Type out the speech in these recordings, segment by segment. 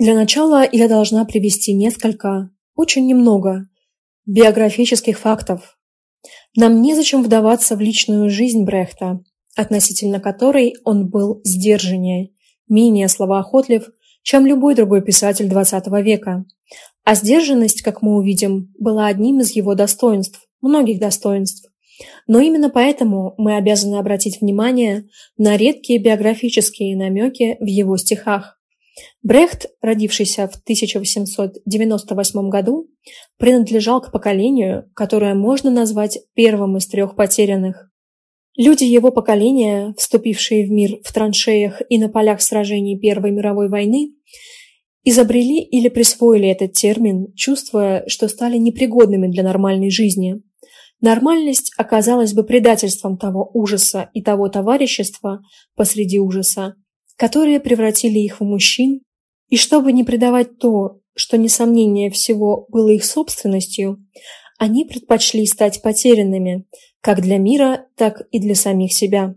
Для начала я должна привести несколько, очень немного, биографических фактов. Нам незачем вдаваться в личную жизнь Брехта, относительно которой он был сдержаннее, менее словоохотлив, чем любой другой писатель XX века. А сдержанность, как мы увидим, была одним из его достоинств, многих достоинств. Но именно поэтому мы обязаны обратить внимание на редкие биографические намеки в его стихах. Брехт, родившийся в 1898 году, принадлежал к поколению, которое можно назвать первым из трех потерянных. Люди его поколения, вступившие в мир в траншеях и на полях сражений Первой мировой войны, изобрели или присвоили этот термин, чувствуя, что стали непригодными для нормальной жизни. Нормальность оказалась бы предательством того ужаса и того товарищества посреди ужаса, которые превратили их в мужчин, и чтобы не предавать то, что, несомнение всего, было их собственностью, они предпочли стать потерянными, как для мира, так и для самих себя.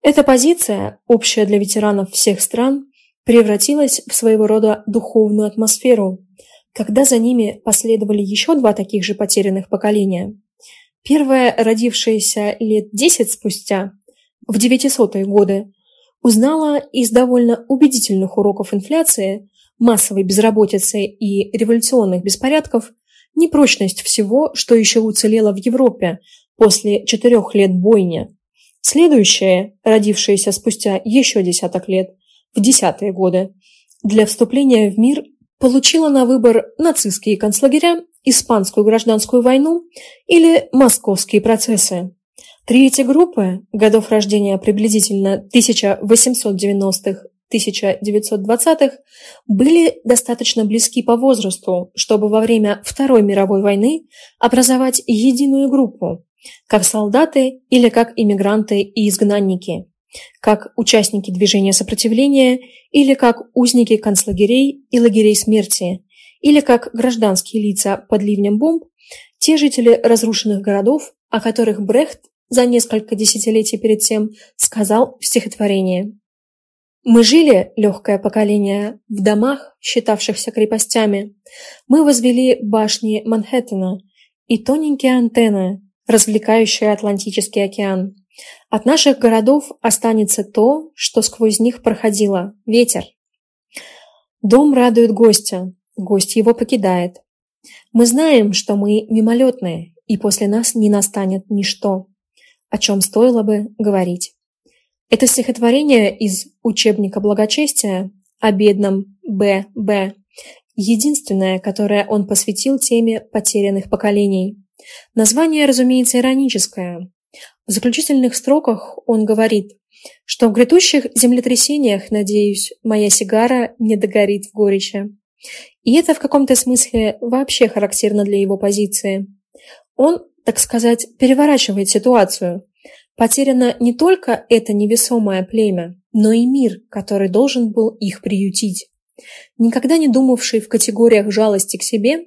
Эта позиция, общая для ветеранов всех стран, превратилась в своего рода духовную атмосферу, когда за ними последовали еще два таких же потерянных поколения. Первое, родившееся лет десять спустя, в 900-е годы, узнала из довольно убедительных уроков инфляции, массовой безработицы и революционных беспорядков непрочность всего, что еще уцелело в Европе после четырех лет бойни. Следующее, родившееся спустя еще десяток лет, в десятые годы, для вступления в мир получила на выбор нацистские концлагеря, испанскую гражданскую войну или московские процессы. Три эти группы, годов рождения приблизительно 1890-х, 1920-х, были достаточно близки по возрасту, чтобы во время Второй мировой войны образовать единую группу, как солдаты или как иммигранты и изгнанники, как участники движения сопротивления или как узники концлагерей и лагерей смерти, или как гражданские лица под ливнем бомб, те жители разрушенных городов, о которых Брехт за несколько десятилетий перед тем сказал в стихотворении. Мы жили, легкое поколение, в домах, считавшихся крепостями. Мы возвели башни Манхэттена и тоненькие антенны, развлекающие Атлантический океан. От наших городов останется то, что сквозь них проходило – ветер. Дом радует гостя, гость его покидает. Мы знаем, что мы мимолетные, и после нас не настанет ничто, о чем стоило бы говорить. Это стихотворение из учебника благочестия о бедном Б.Б. Единственное, которое он посвятил теме потерянных поколений. Название, разумеется, ироническое. В заключительных строках он говорит, что в грядущих землетрясениях, надеюсь, моя сигара не догорит в горечи. И это в каком-то смысле вообще характерно для его позиции. Он, так сказать, переворачивает ситуацию. Потеряно не только это невесомое племя, но и мир, который должен был их приютить. Никогда не думавший в категориях жалости к себе,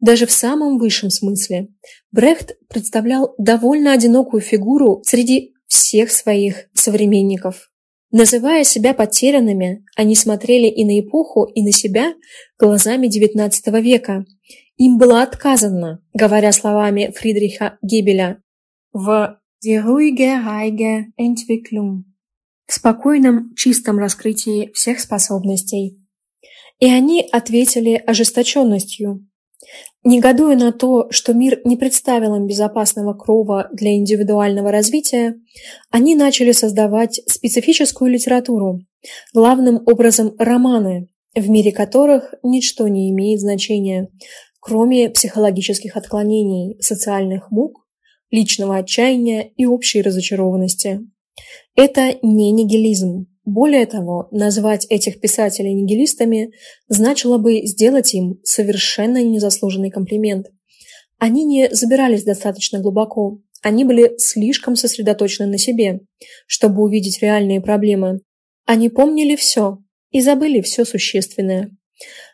даже в самом высшем смысле, Брехт представлял довольно одинокую фигуру среди всех своих современников. Называя себя потерянными, они смотрели и на эпоху, и на себя глазами XIX века. Им было отказано, говоря словами Фридриха Гебеля, в «Die ruhige, reige Entwicklung» в спокойном, чистом раскрытии всех способностей. И они ответили ожесточенностью, Негодуя на то, что мир не представил им безопасного крова для индивидуального развития, они начали создавать специфическую литературу, главным образом романы, в мире которых ничто не имеет значения, кроме психологических отклонений, социальных мук, личного отчаяния и общей разочарованности. Это не нигилизм, более того, назвать этих писателей нигилистами значило бы сделать им совершенно незаслуженный комплимент. Они не забирались достаточно глубоко, они были слишком сосредоточены на себе, чтобы увидеть реальные проблемы. Они помнили все и забыли все существенное.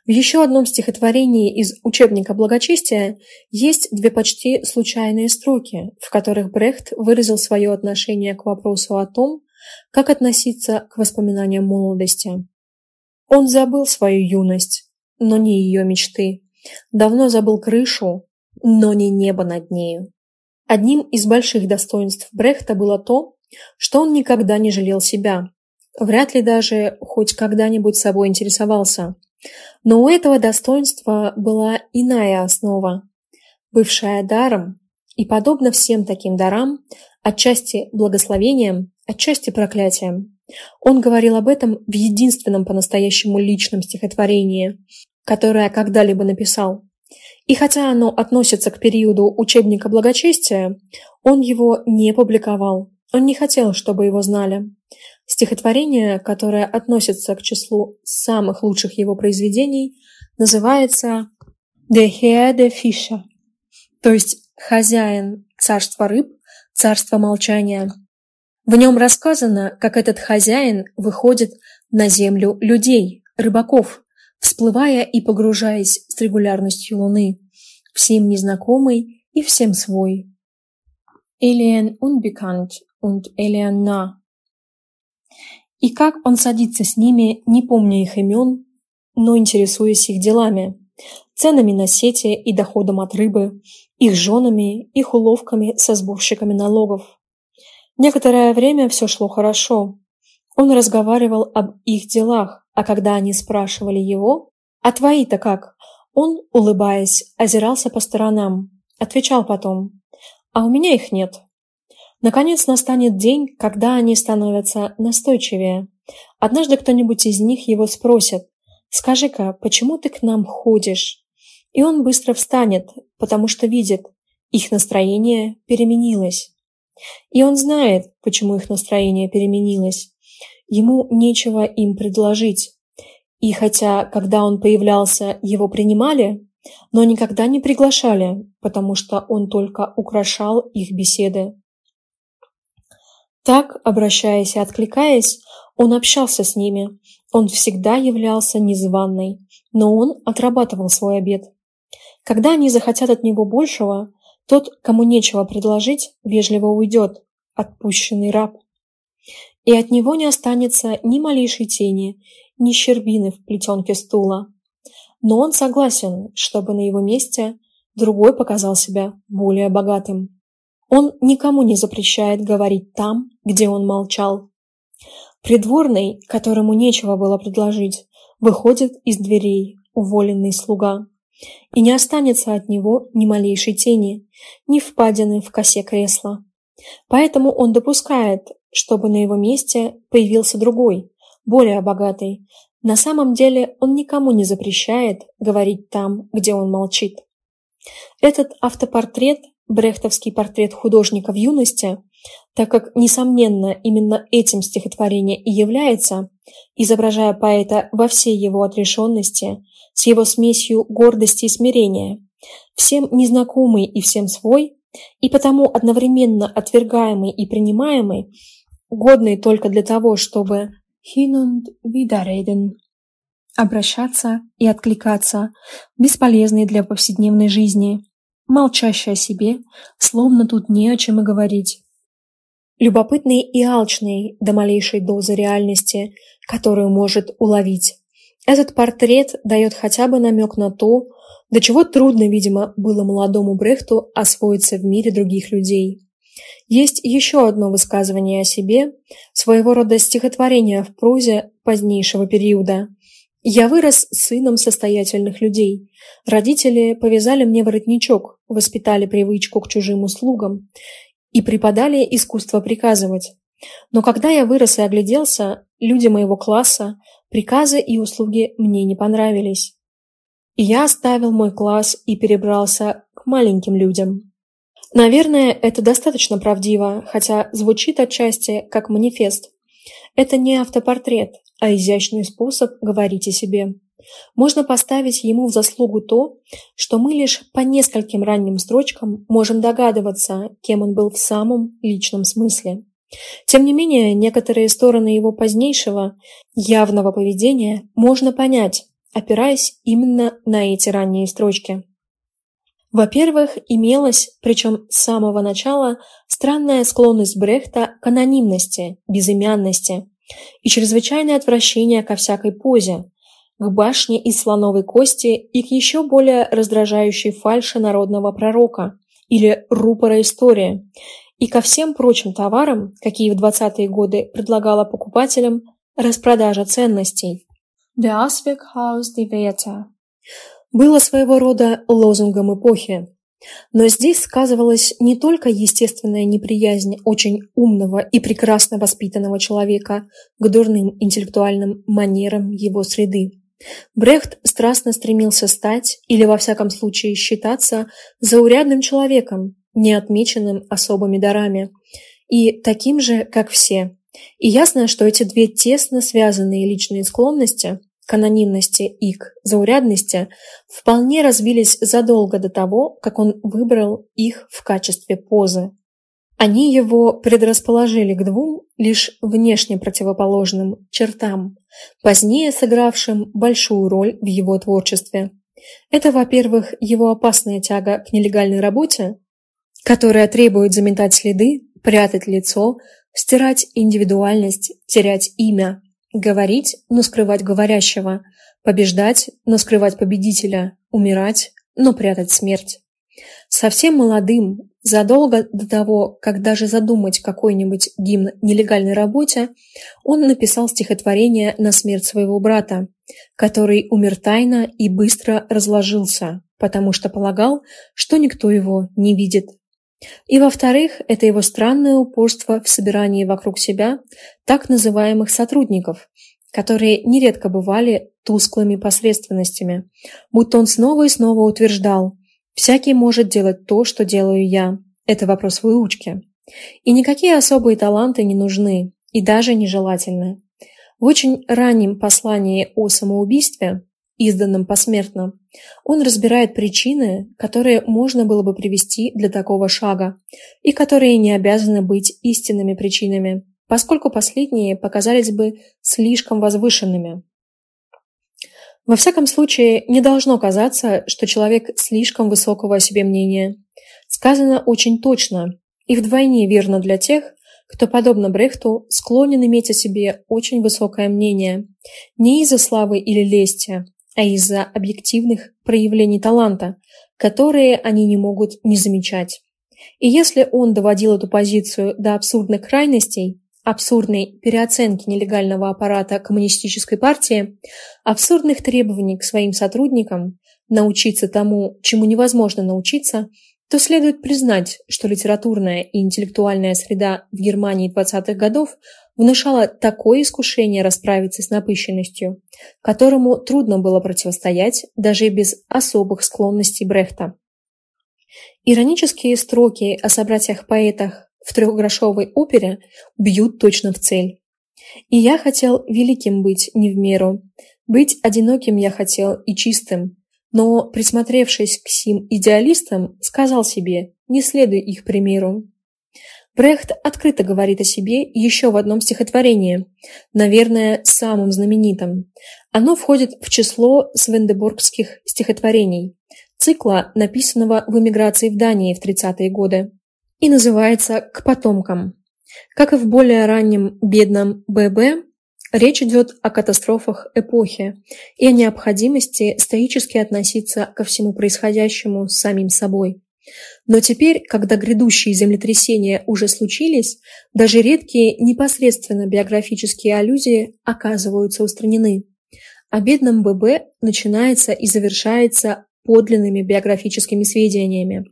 В еще одном стихотворении из учебника благочестия есть две почти случайные строки, в которых Брехт выразил свое отношение к вопросу о том, как относиться к воспоминаниям молодости? Он забыл свою юность, но не ее мечты. Давно забыл крышу, но не небо над нею. Одним из больших достоинств Брехта было то, что он никогда не жалел себя. Вряд ли даже хоть когда-нибудь собой интересовался. Но у этого достоинства была иная основа, бывшая даром, и, подобно всем таким дарам, отчасти благословением, отчасти проклятием. Он говорил об этом в единственном по-настоящему личном стихотворении, которое когда-либо написал. И хотя оно относится к периоду учебника благочестия, он его не публиковал. Он не хотел, чтобы его знали. Стихотворение, которое относится к числу самых лучших его произведений, называется «De Heer de Fischer», то есть «Хозяин царства рыб, царства молчания». В нем рассказано, как этот хозяин выходит на землю людей, рыбаков, всплывая и погружаясь с регулярностью Луны, всем незнакомый и всем свой. Alien unbekannt und alien nah. И как он садится с ними, не помня их имен, но интересуясь их делами, ценами на сети и доходом от рыбы, их женами, их уловками со сборщиками налогов. Некоторое время все шло хорошо. Он разговаривал об их делах, а когда они спрашивали его, «А твои-то как?», он, улыбаясь, озирался по сторонам, отвечал потом, «А у меня их нет». Наконец настанет день, когда они становятся настойчивее. Однажды кто-нибудь из них его спросит, «Скажи-ка, почему ты к нам ходишь?» И он быстро встанет, потому что видит, их настроение переменилось. И он знает, почему их настроение переменилось. Ему нечего им предложить. И хотя, когда он появлялся, его принимали, но никогда не приглашали, потому что он только украшал их беседы. Так, обращаясь и откликаясь, он общался с ними. Он всегда являлся незваной, но он отрабатывал свой обед. Когда они захотят от него большего, тот, кому нечего предложить, вежливо уйдет, отпущенный раб. И от него не останется ни малейшей тени, ни щербины в плетенке стула. Но он согласен, чтобы на его месте другой показал себя более богатым. Он никому не запрещает говорить там, где он молчал. Придворный, которому нечего было предложить, выходит из дверей, уволенный слуга и не останется от него ни малейшей тени, ни впадины в косе кресла. Поэтому он допускает, чтобы на его месте появился другой, более богатый. На самом деле он никому не запрещает говорить там, где он молчит. Этот автопортрет, брехтовский портрет художника в юности, так как, несомненно, именно этим стихотворение и является, изображая поэта во всей его отрешенности, с его смесью гордости и смирения, всем незнакомый и всем свой, и потому одновременно отвергаемый и принимаемый, годный только для того, чтобы hin und widerreden обращаться и откликаться, бесполезный для повседневной жизни, молчащий о себе, словно тут не о чем и говорить. Любопытный и алчный до малейшей дозы реальности, которую может уловить. Этот портрет дает хотя бы намек на то, до чего трудно, видимо, было молодому Брехту освоиться в мире других людей. Есть еще одно высказывание о себе, своего рода стихотворение в прозе позднейшего периода. «Я вырос сыном состоятельных людей. Родители повязали мне воротничок, воспитали привычку к чужим услугам и преподали искусство приказывать. Но когда я вырос и огляделся, люди моего класса, приказы и услуги мне не понравились. И я оставил мой класс и перебрался к маленьким людям. Наверное, это достаточно правдиво, хотя звучит отчасти как манифест. Это не автопортрет, а изящный способ говорить о себе. Можно поставить ему в заслугу то, что мы лишь по нескольким ранним строчкам можем догадываться, кем он был в самом личном смысле. Тем не менее, некоторые стороны его позднейшего, явного поведения можно понять, опираясь именно на эти ранние строчки. Во-первых, имелась, причем с самого начала, странная склонность Брехта к анонимности, безымянности и чрезвычайное отвращение ко всякой позе, к башне из слоновой кости и к еще более раздражающей фальше народного пророка или рупора истории, и ко всем прочим товарам, какие в 20-е годы предлагала покупателям распродажа ценностей. Der Ausweghaus die Werte было своего рода лозунгом эпохи. Но здесь сказывалась не только естественная неприязнь очень умного и прекрасно воспитанного человека к дурным интеллектуальным манерам его среды. Брехт страстно стремился стать, или во всяком случае считаться, заурядным человеком, не отмеченным особыми дарами, и таким же, как все. И ясно, что эти две тесно связанные личные склонности к анонимности и к заурядности вполне развились задолго до того, как он выбрал их в качестве позы. Они его предрасположили к двум лишь внешне противоположным чертам, позднее сыгравшим большую роль в его творчестве. Это, во-первых, его опасная тяга к нелегальной работе, которая требует заметать следы, прятать лицо, стирать индивидуальность, терять имя, говорить, но скрывать говорящего, побеждать, но скрывать победителя, умирать, но прятать смерть. Совсем молодым, задолго до того, как даже задумать какой-нибудь гимн нелегальной работе, он написал стихотворение на смерть своего брата, который умер тайно и быстро разложился, потому что полагал, что никто его не видит. И во-вторых, это его странное упорство в собирании вокруг себя так называемых сотрудников, которые нередко бывали тусклыми посредственностями, будто он снова и снова утверждал «всякий может делать то, что делаю я, это вопрос выучки». И никакие особые таланты не нужны и даже нежелательны. В очень раннем послании о самоубийстве изданном посмертно, он разбирает причины, которые можно было бы привести для такого шага, и которые не обязаны быть истинными причинами, поскольку последние показались бы слишком возвышенными. Во всяком случае, не должно казаться, что человек слишком высокого о себе мнения. Сказано очень точно, и вдвойне верно для тех, кто, подобно Брехту, склонен иметь о себе очень высокое мнение, не из-за славы или лести, а из-за объективных проявлений таланта, которые они не могут не замечать. И если он доводил эту позицию до абсурдных крайностей, абсурдной переоценки нелегального аппарата коммунистической партии, абсурдных требований к своим сотрудникам научиться тому, чему невозможно научиться, то следует признать, что литературная и интеллектуальная среда в Германии 20-х годов внушала такое искушение расправиться с напыщенностью, которому трудно было противостоять даже без особых склонностей Брехта. Иронические строки о собратьях-поэтах в трехгрошовой опере бьют точно в цель. И я хотел великим быть не в меру, быть одиноким я хотел и чистым, но, присмотревшись к сим идеалистам, сказал себе, не следуй их примеру. Брехт открыто говорит о себе еще в одном стихотворении, наверное, самым знаменитом. Оно входит в число свендеборгских стихотворений, цикла, написанного в эмиграции в Дании в 30-е годы, и называется «К потомкам». Как и в более раннем бедном ББ, речь идет о катастрофах эпохи и о необходимости стоически относиться ко всему происходящему самим собой. Но теперь, когда грядущие землетрясения уже случились, даже редкие непосредственно биографические аллюзии оказываются устранены. О бедном ББ начинается и завершается подлинными биографическими сведениями.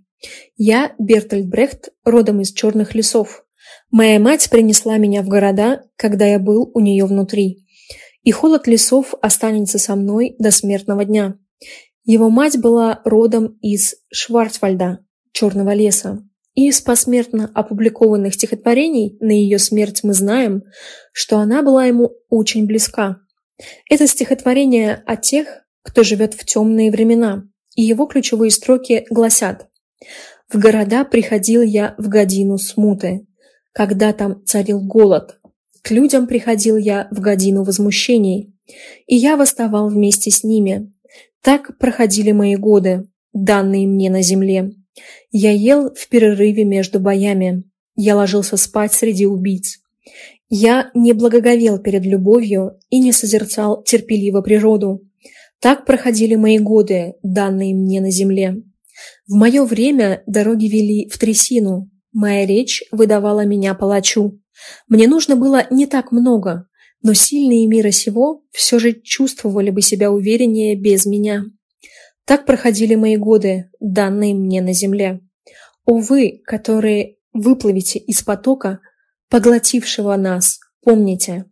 Я Бертольд Брехт, родом из черных лесов. Моя мать принесла меня в города, когда я был у нее внутри. И холод лесов останется со мной до смертного дня. Его мать была родом из Шварцвальда, Черного леса. И из посмертно опубликованных стихотворений на ее смерть мы знаем, что она была ему очень близка. Это стихотворение о тех, кто живет в темные времена, и его ключевые строки гласят «В города приходил я в годину смуты, когда там царил голод. К людям приходил я в годину возмущений, и я восставал вместе с ними, так проходили мои годы, данные мне на земле. Я ел в перерыве между боями. Я ложился спать среди убийц. Я не благоговел перед любовью и не созерцал терпеливо природу. Так проходили мои годы, данные мне на земле. В мое время дороги вели в трясину, моя речь выдавала меня палачу. Мне нужно было не так много, но сильные мира сего все же чувствовали бы себя увереннее без меня. Так проходили мои годы, данные мне на земле. О вы, которые выплывете из потока, поглотившего нас, помните,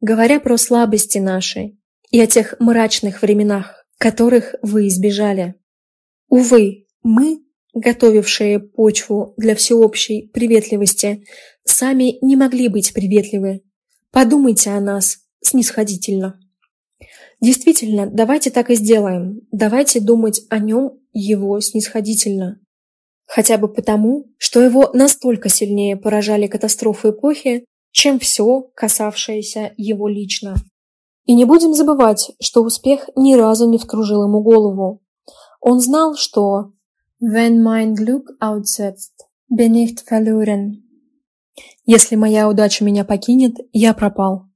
говоря про слабости наши и о тех мрачных временах, которых вы избежали. Увы, мы, готовившие почву для всеобщей приветливости, сами не могли быть приветливы. Подумайте о нас снисходительно. Действительно, давайте так и сделаем. Давайте думать о нем его снисходительно. Хотя бы потому, что его настолько сильнее поражали катастрофы эпохи, чем все, касавшееся его лично. И не будем забывать, что успех ни разу не вскружил ему голову. Он знал, что «Wenn mein Glück outsetzt, bin ich verloren». Если моя удача меня покинет, я пропал.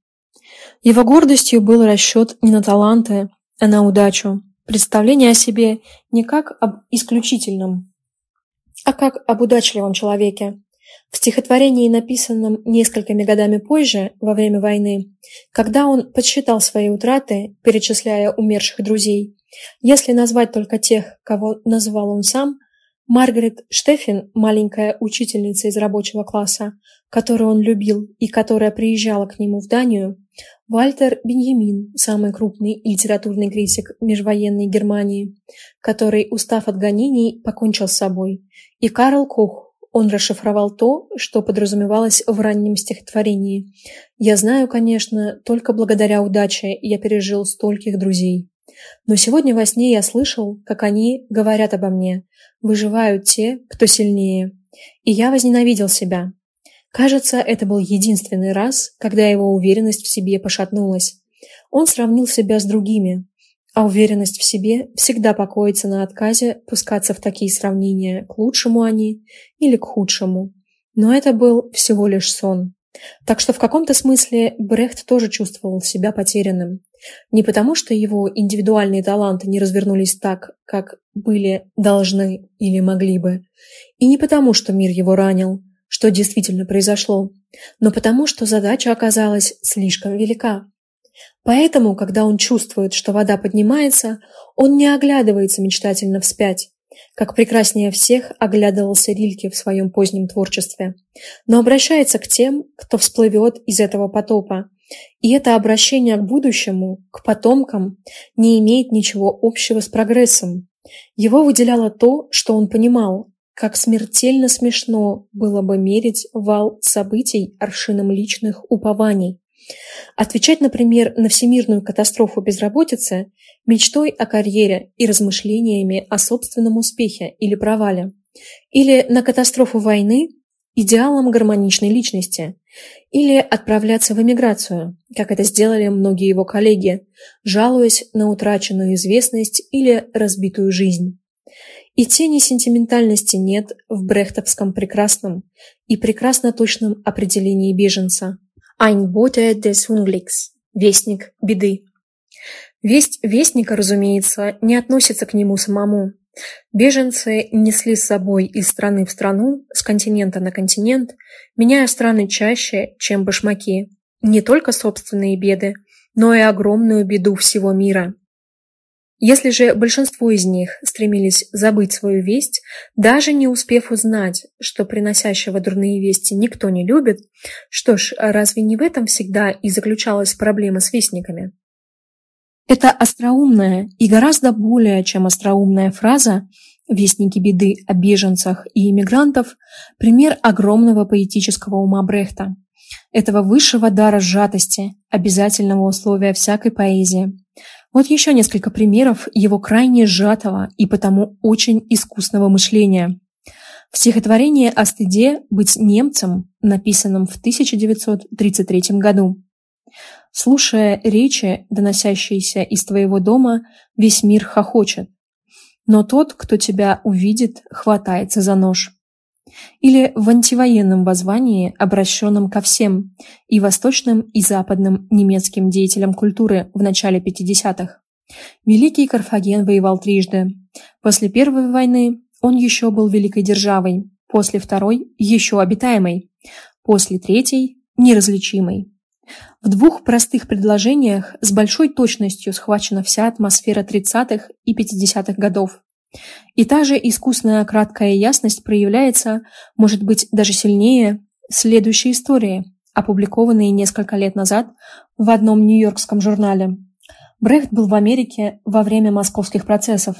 Его гордостью был расчет не на таланты, а на удачу, представление о себе не как об исключительном, а как об удачливом человеке. В стихотворении, написанном несколькими годами позже, во время войны, когда он подсчитал свои утраты, перечисляя умерших друзей, если назвать только тех, кого назвал он сам, Маргарет Штефин, маленькая учительница из рабочего класса, которую он любил и которая приезжала к нему в Данию, Вальтер Беньямин, самый крупный литературный критик межвоенной Германии, который, устав от гонений, покончил с собой, и Карл Кох, он расшифровал то, что подразумевалось в раннем стихотворении. «Я знаю, конечно, только благодаря удаче я пережил стольких друзей. Но сегодня во сне я слышал, как они говорят обо мне. Выживают те, кто сильнее. И я возненавидел себя, Кажется, это был единственный раз, когда его уверенность в себе пошатнулась. Он сравнил себя с другими, а уверенность в себе всегда покоится на отказе пускаться в такие сравнения, к лучшему они или к худшему. Но это был всего лишь сон. Так что в каком-то смысле Брехт тоже чувствовал себя потерянным. Не потому, что его индивидуальные таланты не развернулись так, как были должны или могли бы, и не потому, что мир его ранил, что действительно произошло, но потому, что задача оказалась слишком велика. Поэтому, когда он чувствует, что вода поднимается, он не оглядывается мечтательно вспять, как прекраснее всех оглядывался Рильке в своем позднем творчестве, но обращается к тем, кто всплывет из этого потопа. И это обращение к будущему, к потомкам, не имеет ничего общего с прогрессом. Его выделяло то, что он понимал, как смертельно смешно было бы мерить вал событий аршином личных упований. Отвечать, например, на всемирную катастрофу безработицы мечтой о карьере и размышлениями о собственном успехе или провале. Или на катастрофу войны идеалом гармоничной личности. Или отправляться в эмиграцию, как это сделали многие его коллеги, жалуясь на утраченную известность или разбитую жизнь. И тени сентиментальности нет в брехтовском прекрасном и прекрасно точном определении беженца. Ein Bote des Unglücks – вестник беды. Весть вестника, разумеется, не относится к нему самому. Беженцы несли с собой из страны в страну, с континента на континент, меняя страны чаще, чем башмаки. Не только собственные беды, но и огромную беду всего мира. Если же большинство из них стремились забыть свою весть, даже не успев узнать, что приносящего дурные вести никто не любит, что ж, разве не в этом всегда и заключалась проблема с вестниками? Это остроумная и гораздо более чем остроумная фраза «Вестники беды о беженцах и иммигрантов» – пример огромного поэтического ума Брехта, этого высшего дара сжатости, обязательного условия всякой поэзии – вот еще несколько примеров его крайне сжатого и потому очень искусного мышления. В стихотворении о стыде быть немцем, написанном в 1933 году. Слушая речи, доносящиеся из твоего дома, весь мир хохочет. Но тот, кто тебя увидит, хватается за нож или в антивоенном воззвании, обращенном ко всем, и восточным, и западным немецким деятелям культуры в начале 50-х. Великий Карфаген воевал трижды. После Первой войны он еще был великой державой, после Второй – еще обитаемой, после Третьей – неразличимой. В двух простых предложениях с большой точностью схвачена вся атмосфера 30-х и 50-х годов. И та же искусная краткая ясность проявляется, может быть, даже сильнее, в следующей истории, опубликованной несколько лет назад в одном нью-йоркском журнале. Брехт был в Америке во время московских процессов.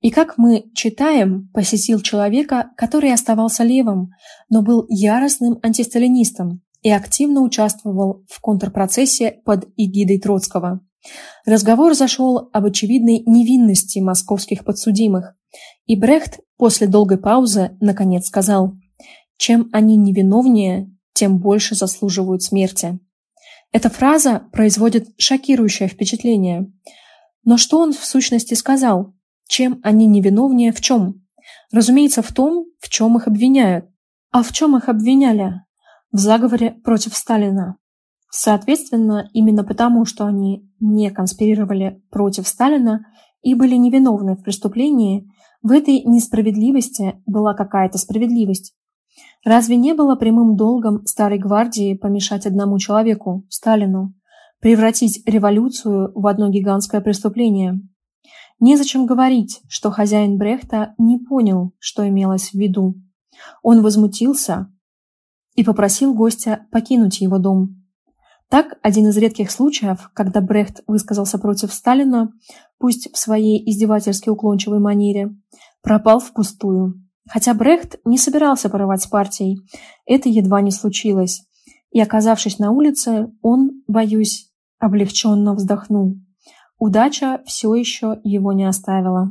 И, как мы читаем, посетил человека, который оставался левым, но был яростным антисталинистом и активно участвовал в контрпроцессе под эгидой Троцкого. Разговор зашел об очевидной невинности московских подсудимых, и Брехт после долгой паузы наконец сказал, чем они невиновнее, тем больше заслуживают смерти. Эта фраза производит шокирующее впечатление. Но что он в сущности сказал? Чем они невиновнее в чем? Разумеется, в том, в чем их обвиняют. А в чем их обвиняли? В заговоре против Сталина. Соответственно, именно потому, что они не конспирировали против Сталина и были невиновны в преступлении, в этой несправедливости была какая-то справедливость. Разве не было прямым долгом Старой Гвардии помешать одному человеку, Сталину, превратить революцию в одно гигантское преступление? Незачем говорить, что хозяин Брехта не понял, что имелось в виду. Он возмутился и попросил гостя покинуть его дом. Так, один из редких случаев, когда Брехт высказался против Сталина, пусть в своей издевательски уклончивой манере, пропал впустую. Хотя Брехт не собирался порывать с партией, это едва не случилось. И, оказавшись на улице, он, боюсь, облегченно вздохнул. Удача все еще его не оставила.